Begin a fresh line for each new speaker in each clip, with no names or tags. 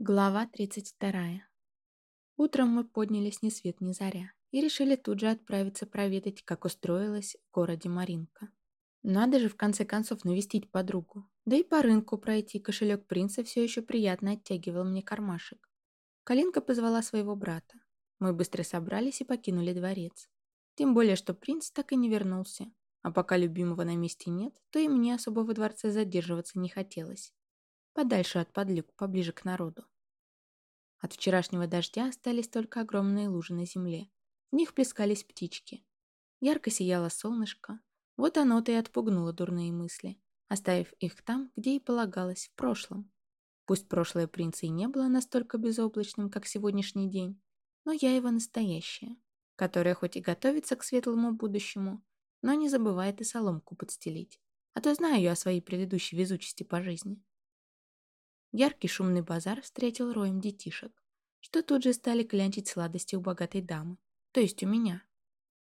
Глава 32. Утром мы поднялись ни свет ни заря и решили тут же отправиться проведать, как устроилась в городе Маринка. Надо же в конце концов навестить подругу. Да и по рынку пройти кошелек принца все еще приятно оттягивал мне кармашек. Калинка позвала своего брата. Мы быстро собрались и покинули дворец. Тем более, что принц так и не вернулся. А пока любимого на месте нет, то и мне особо во дворце задерживаться не хотелось. Подальше от подлюк, поближе к народу. От вчерашнего дождя остались только огромные лужи на земле. В них плескались птички. Ярко сияло солнышко. Вот оно-то и отпугнуло дурные мысли, оставив их там, где и полагалось, в прошлом. Пусть прошлое принца и не было настолько безоблачным, как сегодняшний день, но я его настоящее, которое хоть и готовится к светлому будущему, но не забывает и соломку подстелить. А то знаю я о своей предыдущей везучести по жизни. Яркий шумный базар встретил роем детишек, что тут же стали клянчить сладости у богатой дамы, то есть у меня.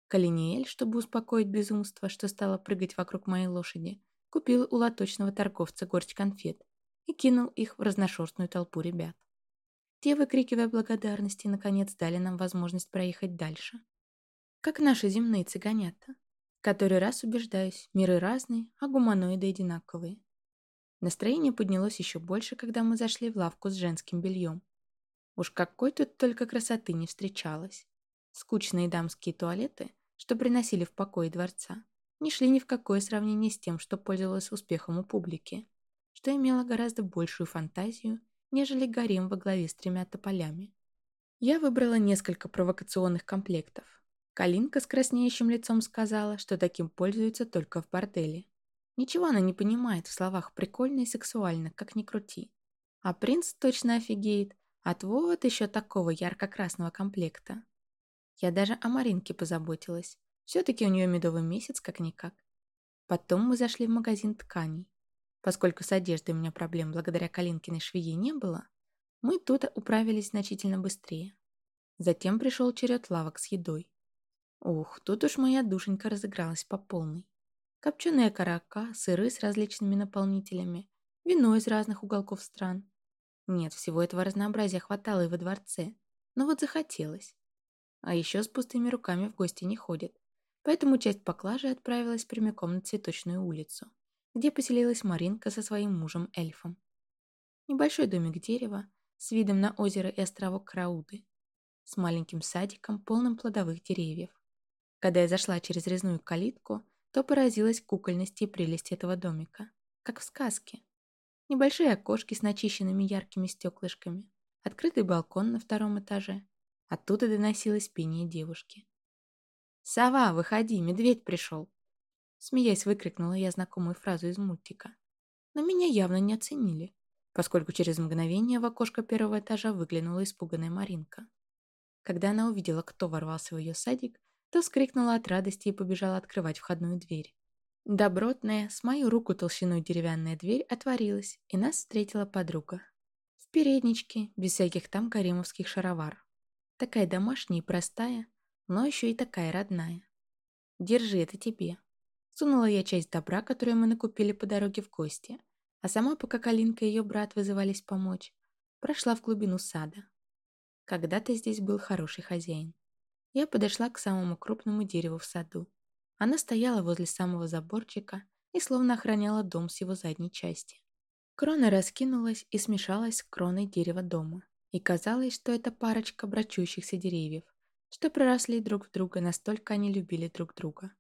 Калиниэль, чтобы успокоить безумство, что стало прыгать вокруг моей лошади, купил у лоточного торговца горсть конфет и кинул их в разношерстную толпу ребят. Те, выкрикивая благодарности, наконец дали нам возможность проехать дальше. Как наши земные цыганята. Который раз убеждаюсь, миры разные, а гуманоиды одинаковые. Настроение поднялось еще больше, когда мы зашли в лавку с женским бельем. Уж какой тут только красоты не встречалось. Скучные дамские туалеты, что приносили в покое дворца, не шли ни в какое сравнение с тем, что пользовалось успехом у публики, что имело гораздо большую фантазию, нежели гарем во главе с тремя тополями. Я выбрала несколько провокационных комплектов. Калинка с краснеющим лицом сказала, что таким пользуются только в борделе. Ничего она не понимает в словах «прикольно» и «сексуально», как ни крути. А принц точно офигеет от вот еще такого ярко-красного комплекта. Я даже о Маринке позаботилась. Все-таки у нее медовый месяц, как-никак. Потом мы зашли в магазин тканей. Поскольку с одеждой у меня проблем благодаря Калинкиной швее не было, мы тут управились значительно быстрее. Затем пришел черед лавок с едой. Ух, тут уж моя душенька разыгралась по полной. Копченые карака, сыры с различными наполнителями, вино из разных уголков стран. Нет, всего этого разнообразия хватало и во дворце, но вот захотелось. А еще с пустыми руками в гости не ходят, поэтому часть поклажи отправилась прямиком на Цветочную улицу, где поселилась Маринка со своим мужем-эльфом. Небольшой домик дерева с видом на озеро и островок Крауды, с маленьким садиком, полным плодовых деревьев. Когда я зашла через резную калитку, то поразилась кукольности и прелести этого домика, как в сказке. Небольшие окошки с начищенными яркими стеклышками, открытый балкон на втором этаже. Оттуда доносилось пение девушки. «Сова, выходи, медведь пришел!» Смеясь, выкрикнула я знакомую фразу из мультика. Но меня явно не оценили, поскольку через мгновение в окошко первого этажа выглянула испуганная Маринка. Когда она увидела, кто ворвался в ее садик, то вскрикнула от радости и побежала открывать входную дверь. Добротная, с мою руку толщиной деревянная дверь отворилась, и нас встретила подруга. В передничке, без всяких там каримовских шаровар. Такая домашняя и простая, но еще и такая родная. Держи это тебе. Сунула я часть добра, которую мы накупили по дороге в гости, а сама, пока Калинка и ее брат вызывались помочь, прошла в глубину сада. Когда-то здесь был хороший хозяин. Я подошла к самому крупному дереву в саду. Она стояла возле самого заборчика и словно охраняла дом с его задней части. Крона раскинулась и смешалась с кроной дерева дома. И казалось, что это парочка брачущихся деревьев, что проросли друг в друга, настолько они любили друг друга.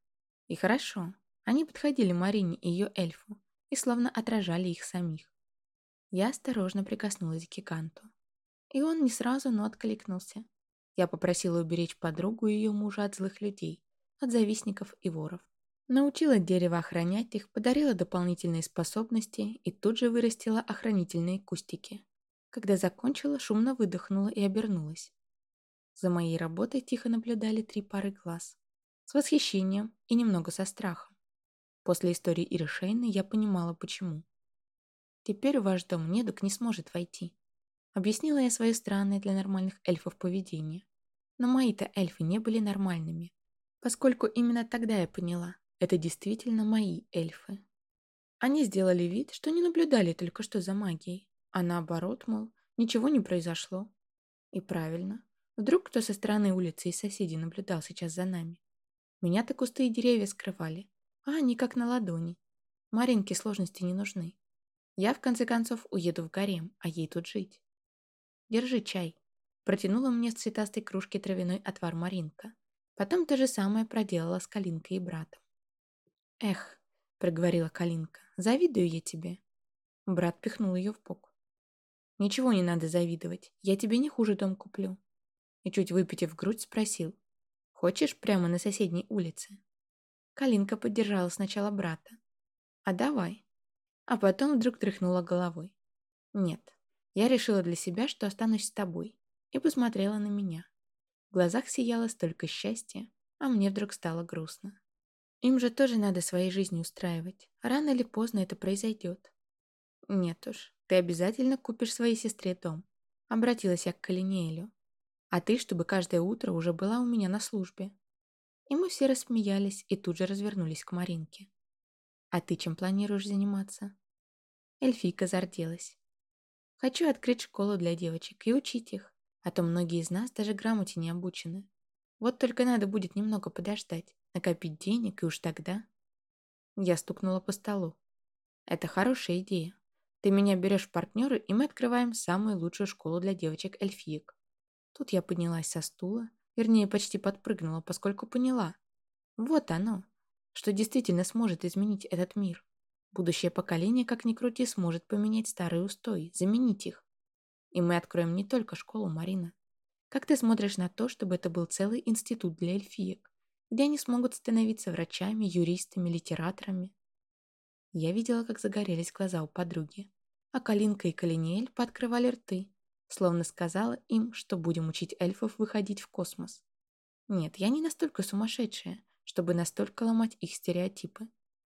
И хорошо, они подходили Марине и ее эльфу, и словно отражали их самих. Я осторожно прикоснулась к гиганту. И он не сразу, но откликнулся. Я попросила уберечь подругу и ее мужа от злых людей, от завистников и воров. Научила дерево охранять их, подарила дополнительные способности и тут же вырастила охранительные кустики. Когда закончила, шумно выдохнула и обернулась. За моей работой тихо наблюдали три пары глаз. С восхищением и немного со страхом. После истории Иршейны я понимала, почему. Теперь в ваш дом недуг не сможет войти. Объяснила я свое странное для нормальных эльфов поведение. Но мои-то эльфы не были нормальными, поскольку именно тогда я поняла, это действительно мои эльфы. Они сделали вид, что не наблюдали только что за магией, а наоборот, мол, Ничего не произошло. И правильно. Вдруг кто со стороны улицы и соседей наблюдал сейчас за нами. Меня-то кусты и деревья скрывали, а они как на ладони. Маринке сложности не нужны. Я, в конце концов, уеду в гарем, а ей тут жить. Держи чай. Протянула мне с цветастой кружки травяной отвар Маринка. Потом то же самое проделала с Калинкой и братом. «Эх», — проговорила Калинка, — «завидую я тебе». Брат пихнул ее в бок. «Ничего не надо завидовать, я тебе не хуже дом куплю». И чуть выпитив грудь, спросил. «Хочешь прямо на соседней улице?» Калинка поддержала сначала брата. «А давай». А потом вдруг тряхнула головой. «Нет, я решила для себя, что останусь с тобой». И посмотрела на меня. В глазах сияло столько счастья, а мне вдруг стало грустно. Им же тоже надо своей жизни устраивать. Рано или поздно это произойдет. Нет уж, ты обязательно купишь своей сестре дом. Обратилась я к Калинеэлю. А ты, чтобы каждое утро уже была у меня на службе. И мы все рассмеялись и тут же развернулись к Маринке. А ты чем планируешь заниматься? Эльфийка зарделась. Хочу открыть школу для девочек и учить их, а то многие из нас даже грамоте не обучены. Вот только надо будет немного подождать, накопить денег, и уж тогда... Я стукнула по столу. Это хорошая идея. Ты меня берешь в партнеры, и мы открываем самую лучшую школу для девочек-эльфиек. Тут я поднялась со стула, вернее, почти подпрыгнула, поскольку поняла. Вот оно, что действительно сможет изменить этот мир. Будущее поколение, как ни крути, сможет поменять старые устои, заменить их. И мы откроем не только школу, Марина. Как ты смотришь на то, чтобы это был целый институт для эльфиек, где они смогут становиться врачами, юристами, литераторами? Я видела, как загорелись глаза у подруги, а Калинка и Калиниэль пооткрывали рты, словно сказала им, что будем учить эльфов выходить в космос. Нет, я не настолько сумасшедшая, чтобы настолько ломать их стереотипы.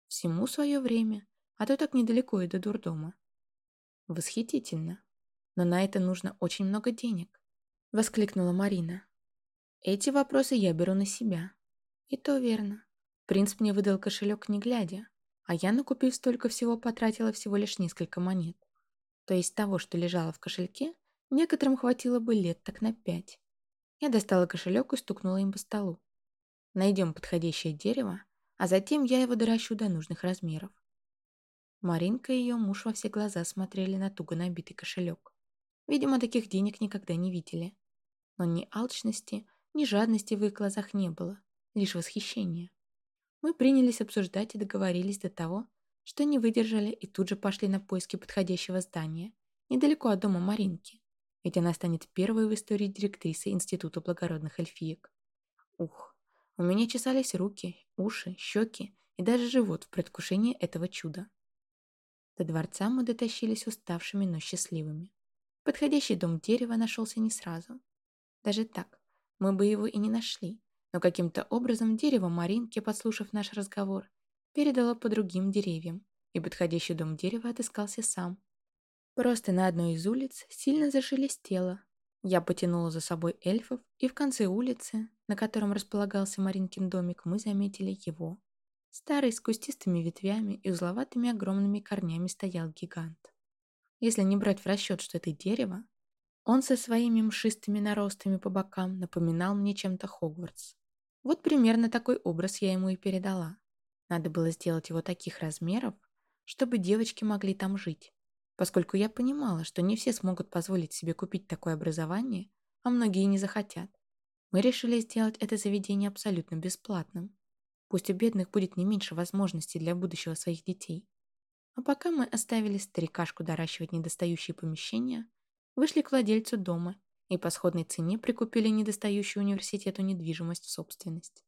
Всему свое время, а то так недалеко и до дурдома. Восхитительно. Но на это нужно очень много денег. Воскликнула Марина. Эти вопросы я беру на себя. И то верно. Принц мне выдал кошелек не глядя, а я, накупив столько всего, потратила всего лишь несколько монет. То есть того, что лежало в кошельке, некоторым хватило бы лет так на пять. Я достала кошелек и стукнула им по столу. Найдем подходящее дерево, а затем я его доращу до нужных размеров. Маринка и ее муж во все глаза смотрели на туго набитый кошелек. Видимо, таких денег никогда не видели. Но ни алчности, ни жадности в их глазах не было, лишь восхищение. Мы принялись обсуждать и договорились до того, что не выдержали и тут же пошли на поиски подходящего здания, недалеко от дома Маринки, ведь она станет первой в истории директрисой Института благородных эльфиек. Ух, у меня чесались руки, уши, щеки и даже живот в предвкушении этого чуда. До дворца мы дотащились уставшими, но счастливыми. Подходящий дом дерева нашелся не сразу. Даже так, мы бы его и не нашли, но каким-то образом дерево Маринки, подслушав наш разговор, передало по другим деревьям, и подходящий дом дерева отыскался сам. Просто на одной из улиц сильно зашелестело. Я потянула за собой эльфов, и в конце улицы, на котором располагался Маринкин домик, мы заметили его. Старый, с кустистыми ветвями и узловатыми огромными корнями стоял гигант. Если не брать в расчет, что это дерево, он со своими мшистыми наростами по бокам напоминал мне чем-то Хогвартс. Вот примерно такой образ я ему и передала. Надо было сделать его таких размеров, чтобы девочки могли там жить, поскольку я понимала, что не все смогут позволить себе купить такое образование, а многие не захотят. Мы решили сделать это заведение абсолютно бесплатным. Пусть у бедных будет не меньше возможностей для будущего своих детей. А пока мы оставили старикашку доращивать недостающие помещения, вышли к владельцу дома и по сходной цене прикупили недостающую университету недвижимость в собственность.